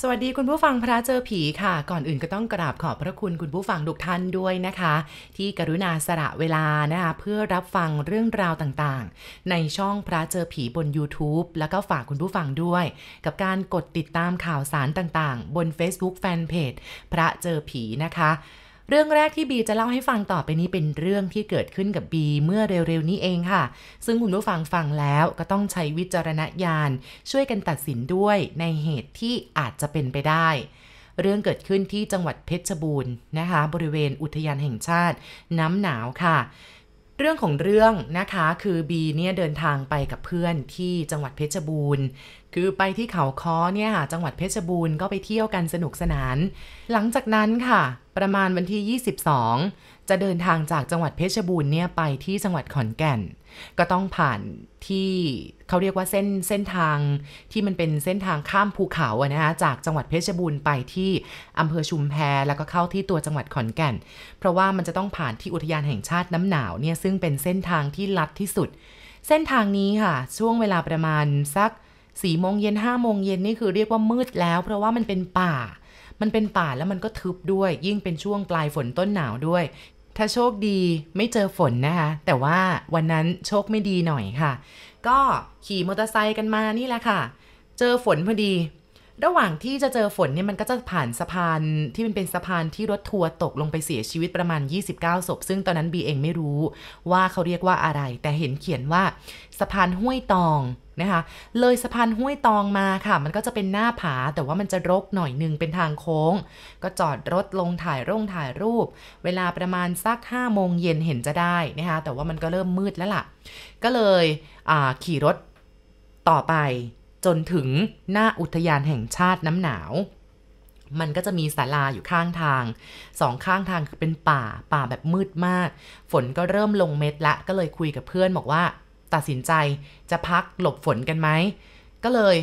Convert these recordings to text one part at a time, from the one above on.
สวัสดีคุณผู้ฟังพระเจอผีค่ะ ก่อนอื่นก็ต้องกราบขอบพระคุณคุณผู้ฟังทุกท่านด้วยนะคะ ที่กรุณาสละเวลานะคะเพื่อรับฟังเรื่องราวต่างๆ ในช่องพระเจอผีบน YouTube แล้วก็ฝากคุณผู้ฟังด้วย กับการกดติดตามข่าวสารต่างๆ บน Facebook Fanpage พระเจอผีนะคะ เรื่องแรกที่บีจะเล่าให้ฟังต่อไปนี้เป็นเรื่องที่เกิดขึ้นกับบีเมื่อเร็วๆนี้เองค่ะ ซึ่งคุณผู้ฟังฟังแล้วก็ต้องใช้วิจารณญาณ ช่วยกันตัดสินด้วยในเหตุที่อาจจะเป็นไปได้ เรื่องเกิดขึ้นที่จังหวัดเพชรบูรณ์นะคะ บริเวณอุทยานแห่งชาติ น้ำหนาวค่ะ เรื่องของเรื่องนะคะคือบีเนี่ยเดินทางไปกับเพื่อนที่จังหวัดเพชรบูรณ์ คือไปที่เขาค้อเนี่ยค่ะจังหวัดเพชรบูรณ์ก็ไปเที่ยวกันสนุกสนาน หลังจากนั้นค่ะ ประมาณวันที่ 22 จะเดินทางจากจังหวัดเพชรบูรณ์เนี่ยไปที่จังหวัดขอนแก่น ก็ต้องผ่านที่เขาเรียกว่าเส้นเส้นทางที่มันเป็นเส้นทางข้ามภูเขาอะนะคะจากจังหวัดเพชรบูรณ์ไปที่อำเภอชุมแพแล้วก็เข้าที่ตัวจังหวัดขอนแก่น เพราะว่ามันจะต้องผ่านที่อุทยานแห่งชาติน้ำหนาวเนี่ยซึ่งเป็นเส้นทางที่ลัดที่สุด เส้นทางนี้ค่ะ ช่วงเวลาประมาณสักสี่โมงเย็นห้าโมงเย็นนี่คือเรียกว่ามืดแล้ว เพราะว่ามันเป็นป่า มันเป็นป่าแล้วมันก็ทึบด้วย ยิ่งเป็นช่วงปลายฝนต้นหนาวด้วย ถ้าโชคดีไม่เจอฝนนะคะ แต่ว่าวันนั้นโชคไม่ดีหน่อยค่ะ ก็ขี่มอเตอร์ไซค์กันมานี่แหละค่ะ เจอฝนพอดี ระหว่างที่จะเจอฝนเนี่ยมันก็จะผ่านสะพานที่มันเป็นสะพานที่รถทัวร์ตกลงไปเสียชีวิตประมาณ 29ศพซึ่งตอนนั้นบีเองไม่รู้ว่าเขาเรียกว่าอะไร แต่เห็นเขียนว่าสะพานห้วยตองนะคะ เลยสะพานห้วยตองมาค่ะ มันก็จะเป็นหน้าผาแต่ว่ามันจะรกหน่อยหนึ่งเป็นทางโค้ง ก็จอดรถลงถ่ายร่งถ่ายรูป เวลาประมาณสัก5โมงเย็นเห็นจะได้นะคะแต่ว่ามันก็เริ่มมืดแล้วล่ะ ก็เลยขี่รถต่อไป จนถึงหน้าอุทยานแห่งชาติน้ำหนาว มันก็จะมีศาลาอยู่ข้างทาง สองข้างทางคือเป็นป่า ป่าแบบมืดมาก ฝนก็เริ่มลงเม็ดละ ก็เลยคุยกับเพื่อนบอกว่า ตัดสินใจจะพักหลบฝนกันไหม ก็เลย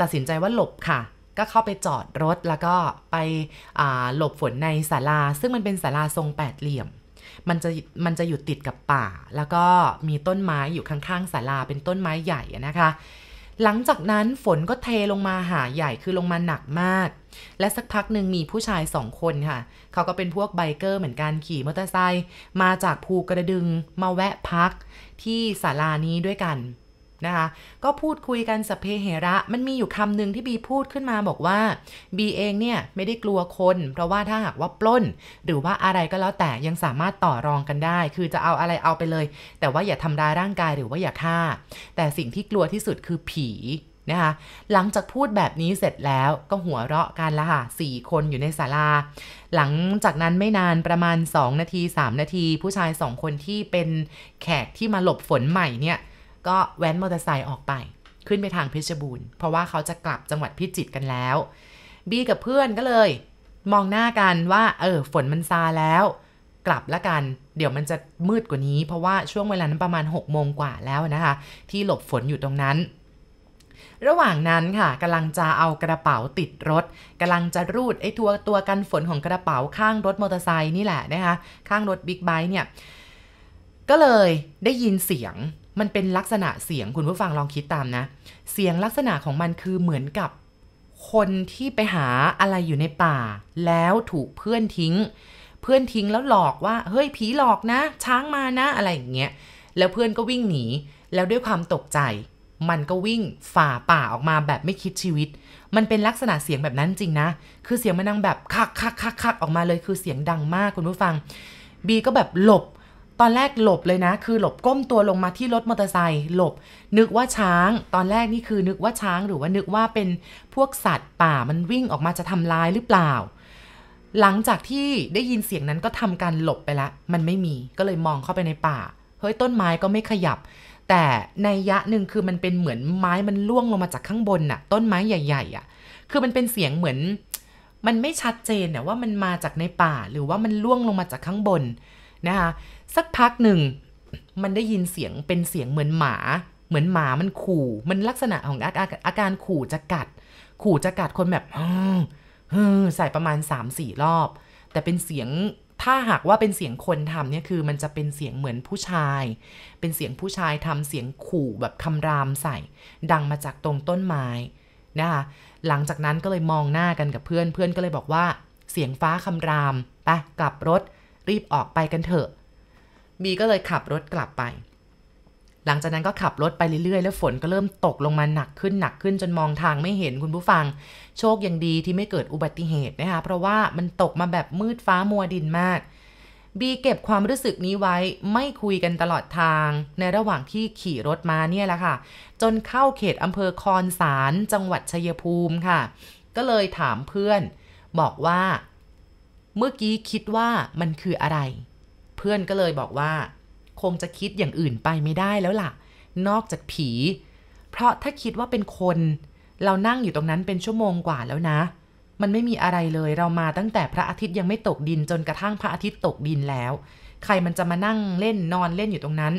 ตัดสินใจว่าหลบค่ะ ก็เข้าไปจอดรถแล้วก็ไปหลบฝนในศาลา ซึ่งมันเป็นศาลาทรงแปดเหลี่ยมมันจะมันจะอยู่ติดกับป่า แล้วก็มีต้นไม้อยู่ข้างๆศาลาเป็นต้นไม้ใหญ่นะคะ หลังจากนั้นฝนก็เทลงมาหาใหญ่คือลงมาหนักมาก และสักพักหนึ่งมีผู้ชายสองคนค่ะ เขาก็เป็นพวกไบเกอร์เหมือนกันขี่มอเตอร์ไซค์มาจากภูกระดึงมาแวะพักที่ศาลานี้ด้วยกัน นะคะก็พูดคุยกันสเพเหระ มันมีอยู่คำหนึ่งที่บีพูดขึ้นมาบอกว่าบีเองเนี่ยไม่ได้กลัวคน เพราะว่าถ้าหากว่าปล้น หรือว่าอะไรก็แล้วแต่ยังสามารถต่อรองกันได้ คือจะเอาอะไรเอาไปเลย แต่ว่าอย่าทำร้ายร่างกายหรือว่าอย่าฆ่า แต่สิ่งที่กลัวที่สุดคือผีนะคะหลังจากพูดแบบนี้เสร็จแล้วก็หัวเราะกันละค่ะสี่คนอยู่ในศาลา หลังจากนั้นไม่นานประมาณ 2 นาที 3 นาที ผู้ชายสองคนที่เป็นแขกที่มาหลบฝนใหม่เนี่ย ก็แว้นมอเตอร์ไซค์ออกไป ขึ้นไปทางเพชรบูรณ์เพราะว่าเขาจะกลับจังหวัดพิจิตรกันแล้ว บีกับเพื่อนก็เลย มองหน้ากันว่า เออ ฝนมันซาแล้ว กลับละกัน เดี๋ยวมันจะมืดกว่านี้ เพราะว่าช่วงเวลานั้นประมาณ6โมงกว่าแล้วนะคะ ที่หลบฝนอยู่ตรงนั้นระหว่างนั้นค่ะกำลังจะเอากระเป๋าติดรถกำลังจะรูดไอ้ตัวตัวกันฝนของกระเป๋าข้างรถมอเตอร์ไซค์นี่แหละนะคะข้างรถบิ๊กไบค์เนี่ย ก็เลยได้ยินเสียง มันเป็นลักษณะเสียงคุณผู้ฟังลองคิดตามนะ เสียงลักษณะของมันคือเหมือนกับคนที่ไปหาอะไรอยู่ในป่า แล้วถูกเพื่อนทิ้ง เพื่อนทิ้งแล้วหลอกว่า เฮ้ยผีหลอกนะ ช้างมานะอะไรอย่างเงี้ยแล้วเพื่อนก็วิ่งหนี แล้วด้วยความตกใจ มันก็วิ่งฝ่าป่าออกมาแบบไม่คิดชีวิต มันเป็นลักษณะเสียงแบบนั้นจริงนะ คือเสียงมันดังแบบคักคักคักคักออกมาเลยคือเสียงดังมากคุณผู้ฟัง บีก็แบบหลบ ตอนแรกหลบเลยนะ คือหลบก้มตัวลงมาที่รถมอเตอร์ไซค์หลบ นึกว่าช้าง ตอนแรกนี่คือนึกว่าช้างหรือว่านึกว่าเป็นพวกสัตว์ป่ามันวิ่งออกมาจะทำลายหรือเปล่า หลังจากที่ได้ยินเสียงนั้นก็ทำการหลบไปละ มันไม่มีก็เลยมองเข้าไปในป่าเฮ้ยต้นไม้ก็ไม่ขยับ แต่ในยะหนึ่งคือมันเป็นเหมือนไม้มันล่วงลงมาจากข้างบนน่ะ ต้นไม้ใหญ่ ๆ อะ คือมันเป็นเสียงเหมือน มันไม่ชัดเจนน่ยว่ามันมาจากในป่าหรือว่ามันล่วงลงมาจากข้างบนนะคะ สักพักหนึ่ง มันได้ยินเสียงเป็นเสียงเหมือนหมา เหมือนหมามันขู่ มันลักษณะของอาการอาการขู่จะกัด ขู่จะกัดคนแบบฮึใส่ประมาณ 3-4 รอบ แต่เป็นเสียงถ้าหากว่าเป็นเสียงคนทำเนี่ยคือมันจะเป็นเสียงเหมือนผู้ชาย เป็นเสียงผู้ชายทำเสียงขู่แบบคำรามใส่ ดังมาจากตรงต้นไม้นะคะหลังจากนั้นก็เลยมองหน้ากันกับเพื่อนเพื่อนก็เลยบอกว่า เสียงฟ้าคำรามไปกลับรถรีบออกไปกันเถอะ บีก็เลยขับรถกลับไป หลังจากนั้นก็ขับรถไปเรื่อยๆ แล้วฝนก็เริ่มตกลงมาหนักขึ้นหนักขึ้นจนมองทางไม่เห็นคุณผู้ฟัง โชคยังดีที่ไม่เกิดอุบัติเหตุนะคะ เพราะว่ามันตกมาแบบมืดฟ้ามัวดินมากบีเก็บความรู้สึกนี้ไว้ไม่คุยกันตลอดทาง ในระหว่างที่ขี่รถมาเนี่ยแหละค่ะ จนเข้าเขตอำเภอคอนสารจังหวัดชัยภูมิค่ะ ก็เลยถามเพื่อน บอกว่า เมื่อกี้คิดว่ามันคืออะไร เพื่อนก็เลยบอกว่า คงจะคิดอย่างอื่นไปไม่ได้แล้วล่ะ นอกจากผี เพราะถ้าคิดว่าเป็นคน เรานั่งอยู่ตรงนั้นเป็นชั่วโมงกว่าแล้วนะ มันไม่มีอะไรเลยเรามาตั้งแต่พระอาทิตย์ยังไม่ตกดินจนกระทั่งพระอาทิตย์ตกดินแล้ว ใครมันจะมานั่งเล่นนอนเล่นอยู่ตรงนั้น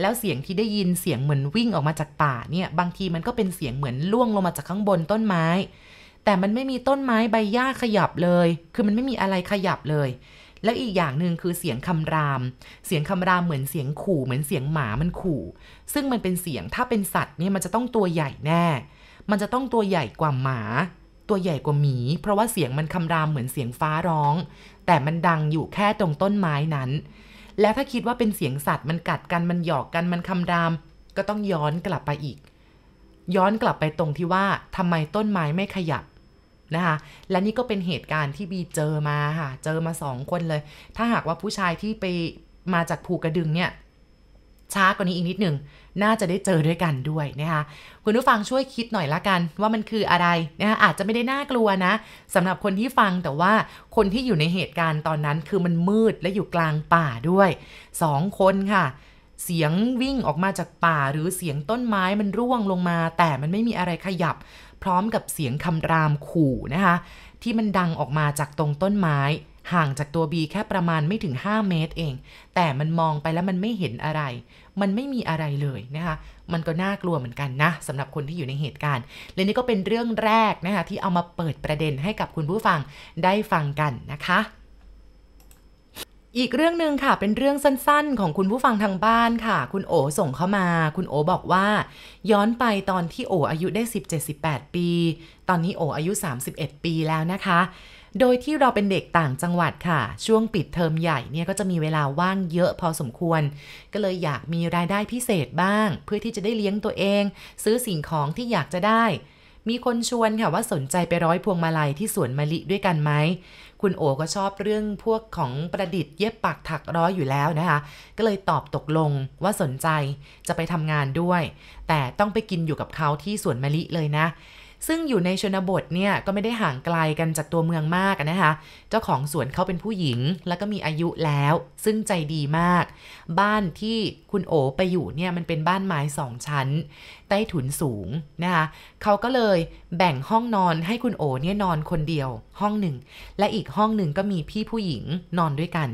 แล้วเสียงที่ได้ยินเสียงเหมือนวิ่งออกมาจากป่าเนี่ย บางทีมันก็เป็นเสียงเหมือนล่วงลงมาจากข้างบนต้นไม้แต่มันไม่มีต้นไม้ใบหญ้าขยับเลย คือมันไม่มีอะไรขยับเลย แล้วอีกอย่างหนึ่งคือเสียงคำราม เสียงคำรามเหมือนเสียงขู่เหมือนเสียงหมามันขู่ ซึ่งมันเป็นเสียงถ้าเป็นสัตว์เนี่ยมันจะต้องตัวใหญ่แน่ มันจะต้องตัวใหญ่กว่าหมา ตัวใหญ่กว่าหมี เพราะว่าเสียงมันคำรามเหมือนเสียงฟ้าร้อง แต่มันดังอยู่แค่ตรงต้นไม้นั้น แล้วถ้าคิดว่าเป็นเสียงสัตว์มันกัดกันมันหยอกกันมันคำราม ก็ต้องย้อนกลับไปอีก ย้อนกลับไปตรงที่ว่าทำไมต้นไม้ไม่ขยับ นะคะ และนี่ก็เป็นเหตุการณ์ที่บีเจอมาค่ะ เจอมาสองคนเลย ถ้าหากว่าผู้ชายที่ไปมาจากภูกระดึงเนี่ยช้ากว่านี้อีกนิดหนึ่ง น่าจะได้เจอด้วยกันด้วยนะคะคุณผู้ฟังช่วยคิดหน่อยละกันว่ามันคืออะไรนะคะอาจจะไม่ได้น่ากลัวนะสำหรับคนที่ฟังแต่ว่าคนที่อยู่ในเหตุการณ์ตอนนั้นคือมันมืดและอยู่กลางป่าด้วยสองคนค่ะ เสียงวิ่งออกมาจากป่าหรือเสียงต้นไม้มันร่วงลงมา แต่มันไม่มีอะไรขยับ พร้อมกับเสียงคำรามขู่นะคะ ที่มันดังออกมาจากตรงต้นไม้ ห่างจากตัวบีแค่ประมาณไม่ถึง 5 เมตรเอง แต่มันมองไปแล้วมันไม่เห็นอะไร มันไม่มีอะไรเลยนะคะ มันก็น่ากลัวเหมือนกันนะสำหรับคนที่อยู่ในเหตุการณ์ และนี่ก็เป็นเรื่องแรกนะคะที่เอามาเปิดประเด็นให้กับคุณผู้ฟังได้ฟังกันนะคะ อีกเรื่องหนึ่งค่ะ เป็นเรื่องสั้นๆ ของคุณผู้ฟังทางบ้านค่ะ คุณโอส่งเข้ามา คุณโอบอกว่า ย้อนไปตอนที่โออายุได้ 17-18 ปี ตอนนี้โออายุ 31 ปีแล้วนะคะ โดยที่เราเป็นเด็กต่างจังหวัดค่ะ ช่วงปิดเทอมใหญ่เนี่ยก็จะมีเวลาว่างเยอะพอสมควร ก็เลยอยากมีรายได้พิเศษบ้าง เพื่อที่จะได้เลี้ยงตัวเอง ซื้อสิ่งของที่อยากจะได้ มีคนชวนค่ะว่าสนใจไปร้อยพวงมาลัยที่สวนมะลิด้วยกันไหม คุณโอก็ชอบเรื่องพวกของประดิษฐ์เย็บปักถักร้อยอยู่แล้วนะคะ ก็เลยตอบตกลงว่าสนใจจะไปทำงานด้วย แต่ต้องไปกินอยู่กับเขาที่สวนมะลิเลยนะ ซึ่งอยู่ในชนบทเนี่ยก็ไม่ได้ห่างไกลกันจากตัวเมืองมากนะคะ เจ้าของสวนเขาเป็นผู้หญิง แล้วก็มีอายุแล้ว ซึ่งใจดีมาก บ้านที่คุณโอไปอยู่เนี่ยมันเป็นบ้านไม้สองชั้น ใต้ถุนสูงนะคะเขาก็เลยแบ่งห้องนอนให้คุณโอเนี่ยนอนคนเดียว ห้องหนึ่งและอีกห้องหนึ่งก็มีพี่ผู้หญิงนอนด้วยกัน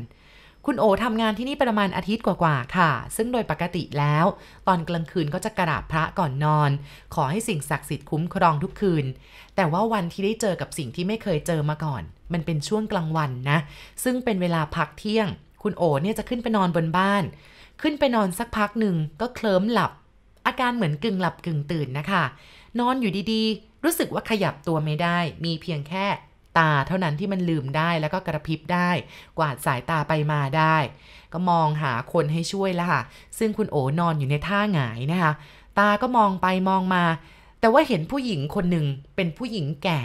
คุณโอทำงานที่นี่ประมาณอาทิตย์กว่าๆค่ะ ซึ่งโดยปกติแล้ว ตอนกลางคืนก็จะกราบพระก่อนนอน ขอให้สิ่งศักดิ์สิทธิ์คุ้มครองทุกคืน แต่ว่าวันที่ได้เจอกับสิ่งที่ไม่เคยเจอมาก่อน มันเป็นช่วงกลางวันนะ ซึ่งเป็นเวลาพักเที่ยง คุณโอเนี่ยจะขึ้นไปนอนบนบ้าน ขึ้นไปนอนสักพักหนึ่งก็เคลิ้มหลับ อาการเหมือนกึ่งหลับกึ่งตื่นนะคะ นอนอยู่ดีๆ รู้สึกว่าขยับตัวไม่ได้ มีเพียงแค่ ตาเท่านั้นที่มันลืมได้แล้วก็กระพริบได้ กวาดสายตาไปมาได้ ก็มองหาคนให้ช่วยละค่ะ ซึ่งคุณโอนอนอยู่ในท่าหงายนะคะ ตาก็มองไปมองมา แต่ว่าเห็นผู้หญิงคนหนึ่งเป็นผู้หญิงแก่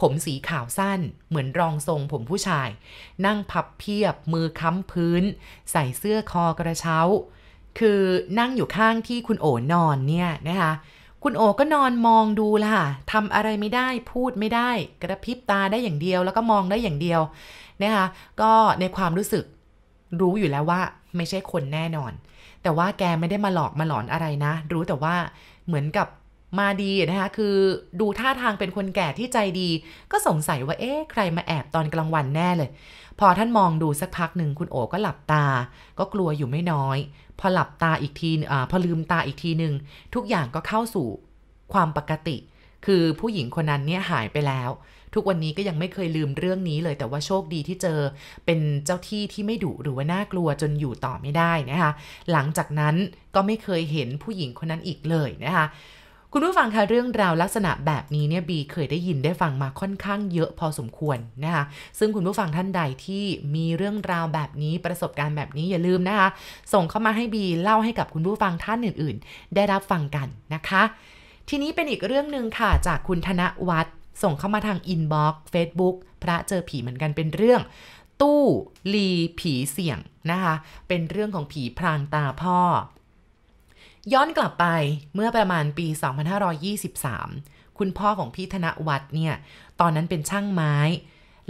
ผมสีขาวสั้น เหมือนรองทรงผมผู้ชาย นั่งพับเพียบ มือค้ำพื้น ใส่เสื้อคอกระเช้า คือนั่งอยู่ข้างที่คุณโอนอนเนี่ยนะคะ คุณโอก็นอนมองดูล่ะทำอะไรไม่ได้พูดไม่ได้ กระพริบตาได้อย่างเดียว แล้วก็มองได้อย่างเดียวนะคะก็ในความรู้สึกรู้อยู่แล้วว่า ไม่ใช่คนแน่นอน แต่ว่าแกไม่ได้มาหลอกมาหลอนอะไรนะ รู้แต่ว่าเหมือนกับ มาดีนะคะคือดูท่าทางเป็นคนแก่ที่ใจดี ก็สงสัยว่าเอ๊ะใครมาแอบตอนกลางวันแน่เลย พอท่านมองดูสักพักหนึ่งคุณโอก็หลับตา ก็กลัวอยู่ไม่น้อย พอหลับตาอีกทีอพอลืมตาอีกทีหนึ่งทุกอย่างก็เข้าสู่ความปกติ คือผู้หญิงคนนั้นเนี่ยหายไปแล้ว ทุกวันนี้ก็ยังไม่เคยลืมเรื่องนี้เลยแต่ว่าโชคดีที่เจอเป็นเจ้าที่ที่ไม่ดุหรือว่าน่ากลัวจนอยู่ต่อไม่ได้นะคะ หลังจากนั้นก็ไม่เคยเห็นผู้หญิงคนนั้นอีกเลยนะคะ คุณผู้ฟังคะเรื่องราวลักษณะแบบนี้เนี่ยบีเคยได้ยินได้ฟังมาค่อนข้างเยอะพอสมควรนะคะซึ่งคุณผู้ฟังท่านใดที่มีเรื่องราวแบบนี้ประสบการณ์แบบนี้อย่าลืมนะคะ ส่งเข้ามาให้บีเล่าให้กับคุณผู้ฟังท่านอื่น ๆ ได้รับฟังกันนะคะ ทีนี้เป็นอีกเรื่องหนึ่งค่ะจากคุณธนวัฒน์ส่งเข้ามาทางอินบ็อกซ์เฟซบุ๊กพระเจอผีเหมือนกันเป็นเรื่อง ตู้ลีผีเสี่ยงนะคะ เป็นเรื่องของผีพรางตาพ่อ ย้อนกลับไปเมื่อประมาณปี 2523 คุณพ่อของพี่ธนวัฒน์เนี่ย ตอนนั้นเป็นช่างไม้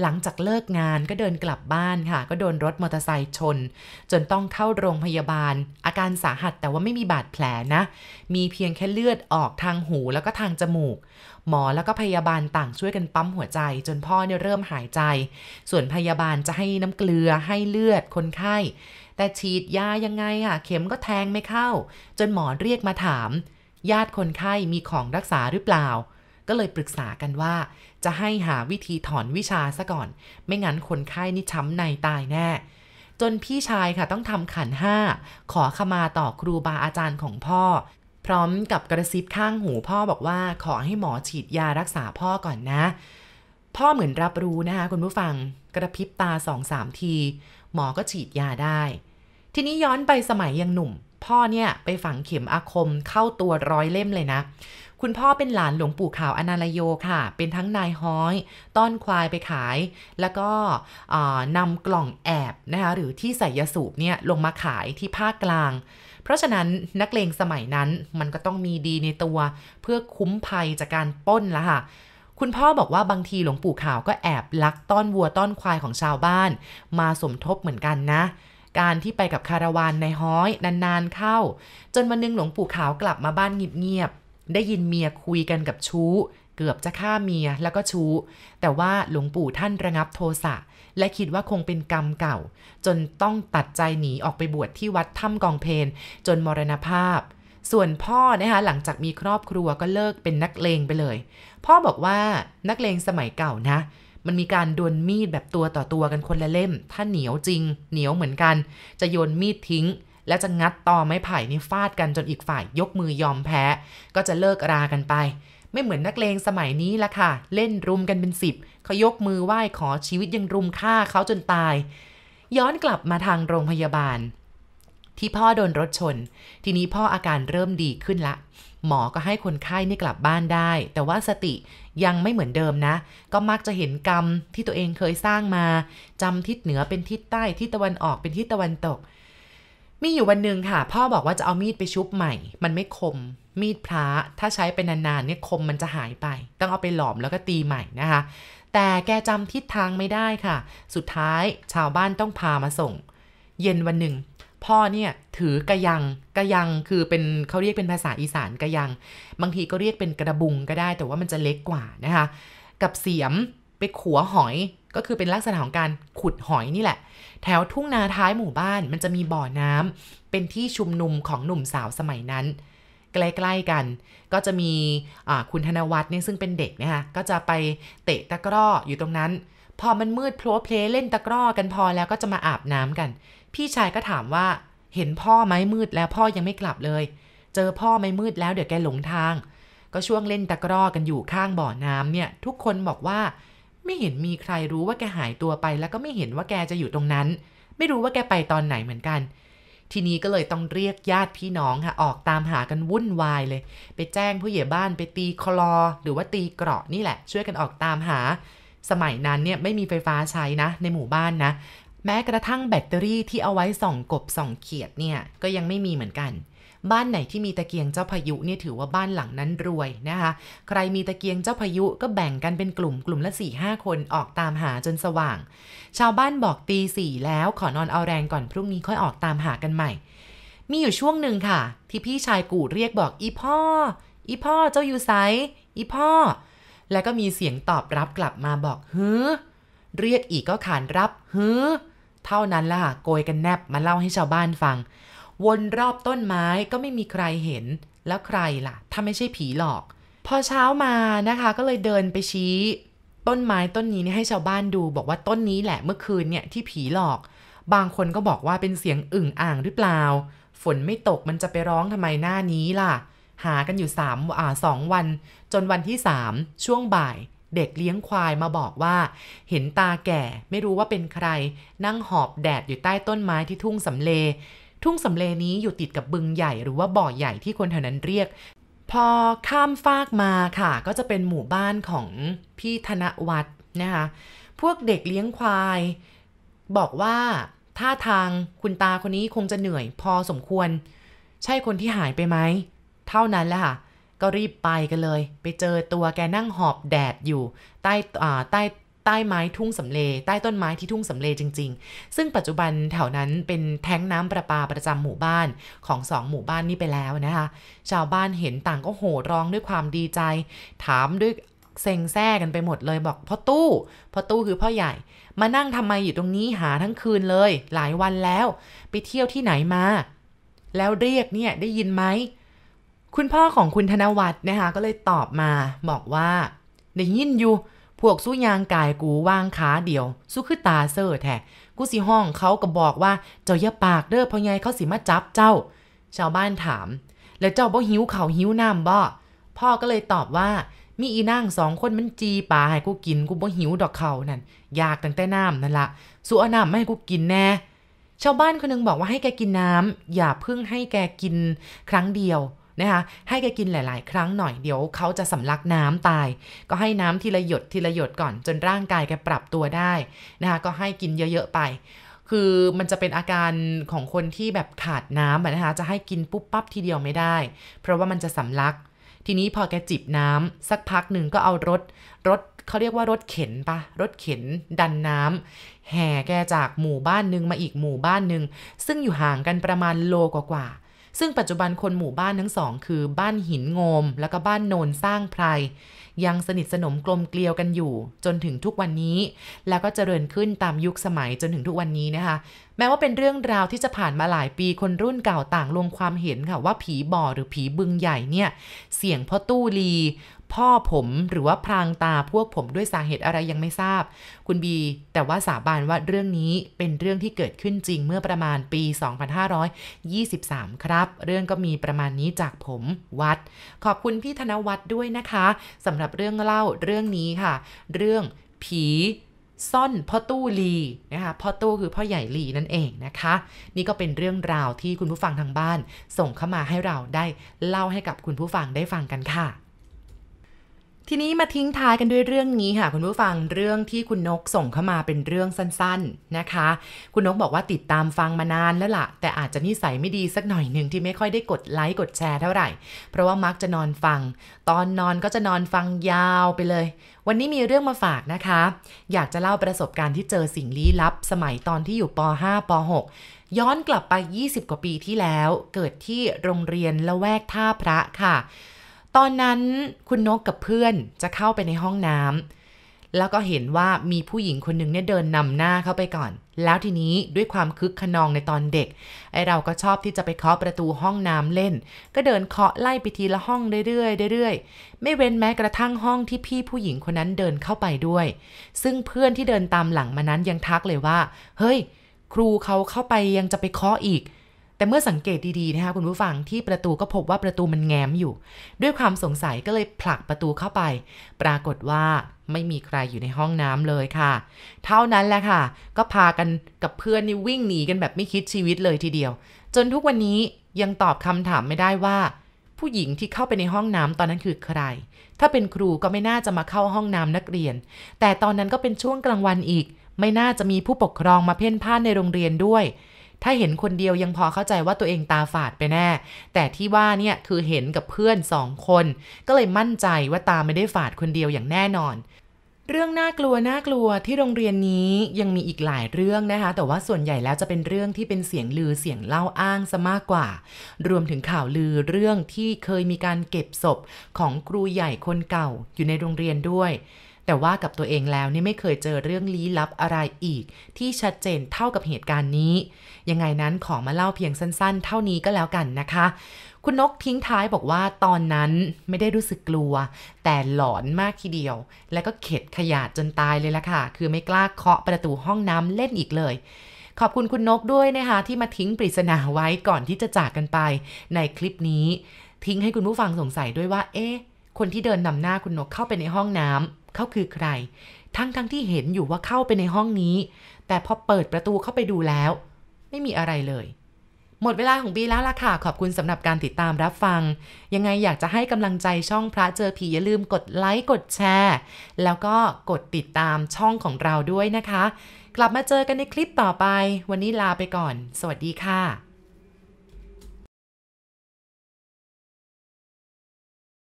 หลังจากเลิกงานก็เดินกลับบ้านค่ะ ก็โดนรถมอเตอร์ไซค์ชน จนต้องเข้าโรงพยาบาล อาการสาหัสแต่ว่าไม่มีบาดแผลนะ มีเพียงแค่เลือดออกทางหูแล้วก็ทางจมูก หมอแล้วก็พยาบาลต่างช่วยกันปั๊มหัวใจ จนพ่อเนี่ยเริ่มหายใจ ส่วนพยาบาลจะให้น้ำเกลือให้เลือดคนไข้ แต่ฉีดยายังไงอะเข็มก็แทงไม่เข้า จนหมอเรียกมาถาม ญาติคนไข้มีของรักษาหรือเปล่า ก็เลยปรึกษากันว่า จะให้หาวิธีถอนวิชาซะก่อน ไม่งั้นคนไข้นี่ช้ำในตายแน่ จนพี่ชายค่ะต้องทำขันห้า ขอขมาต่อครูบาอาจารย์ของพ่อ พร้อมกับกระซิบข้างหูพ่อบอกว่าขอให้หมอฉีดยารักษาพ่อก่อนนะ พ่อเหมือนรับรู้นะคะคุณผู้ฟังกระพริบตาสองสามที หมอก็ฉีดยาได้ ทีนี้ย้อนไปสมัยยังหนุ่ม พ่อเนี่ยไปฝังเข็มอาคมเข้าตัวร้อยเล่มเลยนะ คุณพ่อเป็นหลานหลวงปู่ขาวอนาลโยค่ะ เป็นทั้งนายห้อย ต้อนควายไปขาย แล้วก็นำกล่องแอบนะคะหรือที่ใส่ยาสูบเนี่ยลงมาขายที่ภาคกลาง เพราะฉะนั้นนักเลงสมัยนั้นมันก็ต้องมีดีในตัว เพื่อคุ้มภัยจากการป้นละค่ะคุณพ่อบอกว่าบางทีหลวงปู่ขาวก็แอบลักต้อนวัวต้อนควายของชาวบ้าน มาสมทบเหมือนกันนะ การที่ไปกับคาราวานในห้อยนานๆเข้า จนวันนึงหลวงปู่ขาวกลับมาบ้านเงียบๆ ได้ยินเมียคุยกันกับชู้ เกือบจะฆ่าเมียแล้วก็ชู้ แต่ว่าหลวงปู่ท่านระงับโทสะ และคิดว่าคงเป็นกรรมเก่า จนต้องตัดใจหนีออกไปบวชที่วัดถ้ำกองเพนจนมรณภาพ ส่วนพ่อนะคะหลังจากมีครอบครัวก็เลิกเป็นนักเลงไปเลย พ่อบอกว่านักเลงสมัยเก่านะมันมีการดวลมีดแบบตัวต่อตัวกันคนละเล่ม ถ้าเหนียวจริง เหนียวเหมือนกัน จะโยนมีดทิ้ง แล้วจะงัดตอไม้ไผ่นี่ฟาดกันจนอีกฝ่ายยกมือยอมแพ้ ก็จะเลิกรากันไป ไม่เหมือนนักเลงสมัยนี้ละค่ะ เล่นรุมกันเป็นสิบเขายกมือไหว้ขอชีวิตยังรุมฆ่าเขาจนตาย ย้อนกลับมาทางโรงพยาบาล ที่พ่อโดนรถชน ทีนี้พ่ออาการเริ่มดีขึ้นละหมอก็ให้คนไข้นี่กลับบ้านได้ แต่ว่าสติยังไม่เหมือนเดิมนะ ก็มักจะเห็นกรรมที่ตัวเองเคยสร้างมาจำทิศเหนือเป็นทิศใต้ทิศตะวันออกเป็นทิศตะวันตก มีอยู่วันหนึ่งค่ะ พ่อบอกว่าจะเอามีดไปชุบใหม่ มันไม่คม มีดพระถ้าใช้เป็นนานๆเนี่ยคมมันจะหายไป ต้องเอาไปหลอมแล้วก็ตีใหม่นะคะ แต่แกจำทิศทางไม่ได้ค่ะ สุดท้ายชาวบ้านต้องพามาส่ง เย็นวันหนึ่งพ่อเนี่ยถือกระยังกระยังคือเป็นเขาเรียกเป็นภาษาอีสานกระยัง บางทีก็เรียกเป็นกระบุงก็ได้ แต่ว่ามันจะเล็กกว่านะคะ กับเสียมไปขัวหอย ก็คือเป็นลักษณะของการขุดหอยนี่แหละ แถวทุ่งนาท้ายหมู่บ้านมันจะมีบ่อน้ำเป็นที่ชุมนุมของหนุ่มสาวสมัยนั้นใกล้ๆกัน ก็จะมีคุณธนวัฒน์เนี่ยซึ่งเป็นเด็กนะคะก็จะไปเตะตะกร้ออยู่ตรงนั้น พอมันมืดโพลเพลเล่นตะกร้อกันพอแล้วก็จะมาอาบน้ำกัน พี่ชายก็ถามว่าเห็นพ่อไหมมืดแล้วพ่อยังไม่กลับเลย เจอพ่อไม่มืดแล้วเดี๋ยวแกหลงทาง ก็ช่วงเล่นตะกร้อกันอยู่ข้างบ่อน้ำเนี่ย ทุกคนบอกว่า ไม่เห็นมีใครรู้ว่าแกหายตัวไป แล้วก็ไม่เห็นว่าแกจะอยู่ตรงนั้น ไม่รู้ว่าแกไปตอนไหนเหมือนกัน ทีนี้ก็เลยต้องเรียกญาติพี่น้องค่ะออกตามหากันวุ่นวายเลย ไปแจ้งผู้ใหญ่บ้านไปตีคลอ หรือว่าตีเกราะนี่แหละ ช่วยกันออกตามหา สมัยนั้นเนี่ยไม่มีไฟฟ้าใช้นะ ในหมู่บ้านนะ แม้กระทั่งแบตเตอรี่ที่เอาไว้ส่องกบส่องเขียดเนี่ยก็ยังไม่มีเหมือนกัน บ้านไหนที่มีตะเกียงเจ้าพายุเนี่ยถือว่าบ้านหลังนั้นรวยนะคะ ใครมีตะเกียงเจ้าพายุก็แบ่งกันเป็นกลุ่มกลุ่มละ4ี่ห้าคนออกตามหาจนสว่าง ชาวบ้านบอกตีสี่แล้วขอนอนเอาแรงก่อนพรุ่งนี้ค่อยออกตามหากันใหม่ มีอยู่ช่วงหนึ่งค่ะ ที่พี่ชายกูเรียกบอกอีพ่อ อีพ่อเจ้าอยู่ไซอีพ่อ แล้วก็มีเสียงตอบรับกลับมาบอกเฮ้อเรียกอีกก็ขานรับเฮ้อเท่านั้นล่ะโกยกันแนบมาเล่าให้ชาวบ้านฟัง วนรอบต้นไม้ก็ไม่มีใครเห็น แล้วใครล่ะ ถ้าไม่ใช่ผีหลอก พอเช้ามานะคะ ก็เลยเดินไปชี้ ต้นไม้ต้นนี้ให้ชาวบ้านดู บอกว่าต้นนี้แหละเมื่อคืนเนี่ยที่ผีหลอก บางคนก็บอกว่าเป็นเสียงอึ่งอ่างหรือเปล่า ฝนไม่ตกมันจะไปร้องทำไมหน้านี้ล่ะ หากันอยู่3อ่าสองวัน จนวันที่3ช่วงบ่ายเด็กเลี้ยงควายมาบอกว่า เห็นตาแก่ไม่รู้ว่าเป็นใคร นั่งหอบแดดอยู่ใต้ต้นไม้ที่ทุ่งสำเล ทุ่งสำเลนี้อยู่ติดกับบึงใหญ่หรือว่าบ่อใหญ่ที่คนแถวนั้นเรียก พอข้ามฟากมาค่ะ ก็จะเป็นหมู่บ้านของพี่ธนวัฒน์นะคะ พวกเด็กเลี้ยงควาย บอกว่าท่าทางคุณตาคนนี้คงจะเหนื่อยพอสมควร ใช่คนที่หายไปไหม เท่านั้นแหละค่ะ ก็รีบไปกันเลย ไปเจอตัวแกนั่งหอบแดดอยู่ ใต้อ่าใต้ ใต้ไม้ทุ่งสำเลใต้ต้นไม้ที่ทุ่งสำเลจริง ๆ ซึ่งปัจจุบันแถวนั้นเป็นแท้งน้ำประปาประจำหมู่บ้านของสองหมู่บ้านนี้ไปแล้วนะคะ ชาวบ้านเห็นต่างก็โห่ร้องด้วยความดีใจ ถามด้วยเซ็งแซ่กันไปหมดเลยบอกพ่อตู้พ่อตู้คือพ่อใหญ่ มานั่งทำไมอยู่ตรงนี้หาทั้งคืนเลย หลายวันแล้ว ไปเที่ยวที่ไหนมา แล้วเรียกเนี่ยได้ยินไหมคุณพ่อของคุณธนวัฒน์นะคะก็เลยตอบมาบอกว่าได้ยินอยู่ พวกสู้ยางกายกูว่างขาเดียว สู้คือตาเซอร์แท้กูสิห้องเขาก็บอกว่าเจ้าอย่าปากเด้อเพราะไงเขาสิมาจับเจ้า ชาวบ้านถาม แล้วเจ้าบ่หิวเขาหิวน้ำบ่พ่อก็เลยตอบว่ามีอีนั่งสองคนมันจีปลาให้กูกินกูบ่หิวดอกเขานั่นอยากตั้งแต่น้ำนั่นละสู้เอาน้ำไมาให้กูกินแน่ชาวบ้านคนหนึงบอกว่าให้แกกินน้ำอย่าเพิ่งให้แกกินครั้งเดียว นะคะให้แกกินหลาย ๆ ครั้งหน่อยเดี๋ยวเขาจะสำลักน้ำตาย ก็ให้น้ำทีละหยดทีละหยดก่อนจนร่างกายแกปรับตัวได้นะคะก็ให้กินเยอะ ๆ ไป คือมันจะเป็นอาการของคนที่แบบขาดน้ำนะคะจะให้กินปุ๊บปั๊บทีเดียวไม่ได้ เพราะว่ามันจะสำลักทีนี้พอแกจิบน้ำสักพักหนึ่งก็เอารถรถเขาเรียกว่ารถเข็นปะรถเข็นดันน้ำแห่แกจากหมู่บ้านหนึ่งมาอีกหมู่บ้านหนึ่งซึ่งอยู่ห่างกันประมาณโลกว่าๆ ซึ่งปัจจุบันคนหมู่บ้านทั้งสองคือบ้านหินโงม และก็บ้านโนนสร้างไพร ยังสนิทสนมกลมเกลียวกันอยู่ จนถึงทุกวันนี้ แล้วก็เจริญขึ้นตามยุคสมัยจนถึงทุกวันนี้นะคะ แม้ว่าเป็นเรื่องราวที่จะผ่านมาหลายปีคนรุ่นเก่าต่างลงความเห็นค่ะว่าผีบ่อหรือผีบึงใหญ่เนี่ยเสียงพ่อตู้ลี พ่อผมหรือว่าพรางตาพวกผมด้วยสาเหตุอะไรยังไม่ทราบ คุณบี แต่ว่าสาบานว่าเรื่องนี้เป็นเรื่องที่เกิดขึ้นจริงเมื่อประมาณปี 2523 ครับ เรื่องก็มีประมาณนี้จากผมวัด ขอบคุณพี่ธนวัฒน์ด้วยนะคะสำหรับเรื่องเล่าเรื่องนี้ค่ะ เรื่องผีซ่อนพ่อตู้ลีนะคะพ่อตู้คือพ่อใหญ่ลีนั่นเองนะคะ นี่ก็เป็นเรื่องราวที่คุณผู้ฟังทางบ้าน ส่งเข้ามาให้เราได้เล่าให้กับคุณผู้ฟังได้ฟังกันค่ะ ทีนี้มาทิ้งท้ายกันด้วยเรื่องนี้ค่ะ คุณผู้ฟังเรื่องที่คุณนกส่งเข้ามาเป็นเรื่องสั้นๆนะคะ คุณนกบอกว่าติดตามฟังมานานแล้วล่ะ แต่อาจจะนิสัยไม่ดีสักหน่อยหนึ่งที่ไม่ค่อยได้กดไลค์กดแชร์เท่าไหร่ เพราะว่ามักจะนอนฟัง ตอนนอนก็จะนอนฟังยาวไปเลย วันนี้มีเรื่องมาฝากนะคะ อยากจะเล่าประสบการณ์ที่เจอสิ่งลี้ลับ สมัยตอนที่อยู่ป .5 ป .6 ย้อนกลับไป 20 กว่าปีที่แล้ว เกิดที่โรงเรียนละแวกท่าพระค่ะ ตอนนั้นคุณนกกับเพื่อนจะเข้าไปในห้องน้ำแล้วก็เห็นว่ามีผู้หญิงคนหนึ่งเนี่ยเดินนำหน้าเข้าไปก่อน แล้วทีนี้ด้วยความคึกขนองในตอนเด็ก ไอเราก็ชอบที่จะไปเคาะประตูห้องน้ำเล่น ก็เดินเคาะไล่ไปทีละห้องเรื่อยๆเรื่อยๆไม่เว้นแม้กระทั่งห้องที่พี่ผู้หญิงคนนั้นเดินเข้าไปด้วย ซึ่งเพื่อนที่เดินตามหลังมานั้นยังทักเลยว่า เฮ้ย ครูเขาเข้าไปยังจะไปเคาะอีก แต่เมื่อสังเกตดีๆนะคะคุณผู้ฟังที่ประตูก็พบว่าประตูมันแง้มอยู่ ด้วยความสงสัยก็เลยผลักประตูเข้าไป ปรากฏว่าไม่มีใครอยู่ในห้องน้ำเลยค่ะ เท่านั้นแหละค่ะ ก็พากันกับเพื่อนนี่วิ่งหนีกันแบบไม่คิดชีวิตเลยทีเดียว จนทุกวันนี้ยังตอบคำถามไม่ได้ว่า ผู้หญิงที่เข้าไปในห้องน้ำตอนนั้นคือใคร ถ้าเป็นครูก็ไม่น่าจะมาเข้าห้องน้ำนักเรียน แต่ตอนนั้นก็เป็นช่วงกลางวันอีก ไม่น่าจะมีผู้ปกครองมาเพ่นพ่านในโรงเรียนด้วย ถ้าเห็นคนเดียวยังพอเข้าใจว่าตัวเองตาฝาดไปแน่ แต่ที่ว่าเนี่ยคือเห็นกับเพื่อนสองคน ก็เลยมั่นใจว่าตาไม่ได้ฝาดคนเดียวอย่างแน่นอนเรื่องน่ากลัวน่ากลัวที่โรงเรียนนี้ยังมีอีกหลายเรื่องนะคะ แต่ว่าส่วนใหญ่แล้วจะเป็นเรื่องที่เป็นเสียงลือเสียงเล่าอ้างซะมากกว่า รวมถึงข่าวลือเรื่องที่เคยมีการเก็บศพของครูใหญ่คนเก่าอยู่ในโรงเรียนด้วย แต่ว่ากับตัวเองแล้วนี่ไม่เคยเจอเรื่องลี้ลับอะไรอีก ที่ชัดเจนเท่ากับเหตุการณ์นี้ ยังไงนั้นขอมาเล่าเพียงสั้นๆ เท่านี้ก็แล้วกันนะคะ คุณนกทิ้งท้ายบอกว่าตอนนั้นไม่ได้รู้สึกกลัว แต่หลอนมากทีเดียว แล้วก็เข็ดขยาดจนตายเลยละค่ะ คือไม่กล้าเคาะประตูห้องน้ำเล่นอีกเลยขอบคุณคุณนกด้วยนะคะ ที่มาทิ้งปริศนาไว้ก่อนที่จะจากกันไป ในคลิปนี้ ทิ้งให้คุณผู้ฟังสงสัยด้วยว่า เอ๊ะ คนที่เดินนำหน้าคุณนกเข้าไปในห้องน้ำ เขาคือใคร ทั้งทั้งที่เห็นอยู่ว่าเข้าไปในห้องนี้ แต่พอเปิดประตูเข้าไปดูแล้ว ไม่มีอะไรเลย หมดเวลาของบีแล้วล่ะค่ะ ขอบคุณสำหรับการติดตามรับฟัง ยังไงอยากจะให้กำลังใจช่องพระเจอผีอย่าลืมกดไลค์กดแชร์ แล้วก็กดติดตามช่องของเราด้วยนะคะ กลับมาเจอกันในคลิปต่อไป วันนี้ลาไปก่อน สวัสดีค่ะ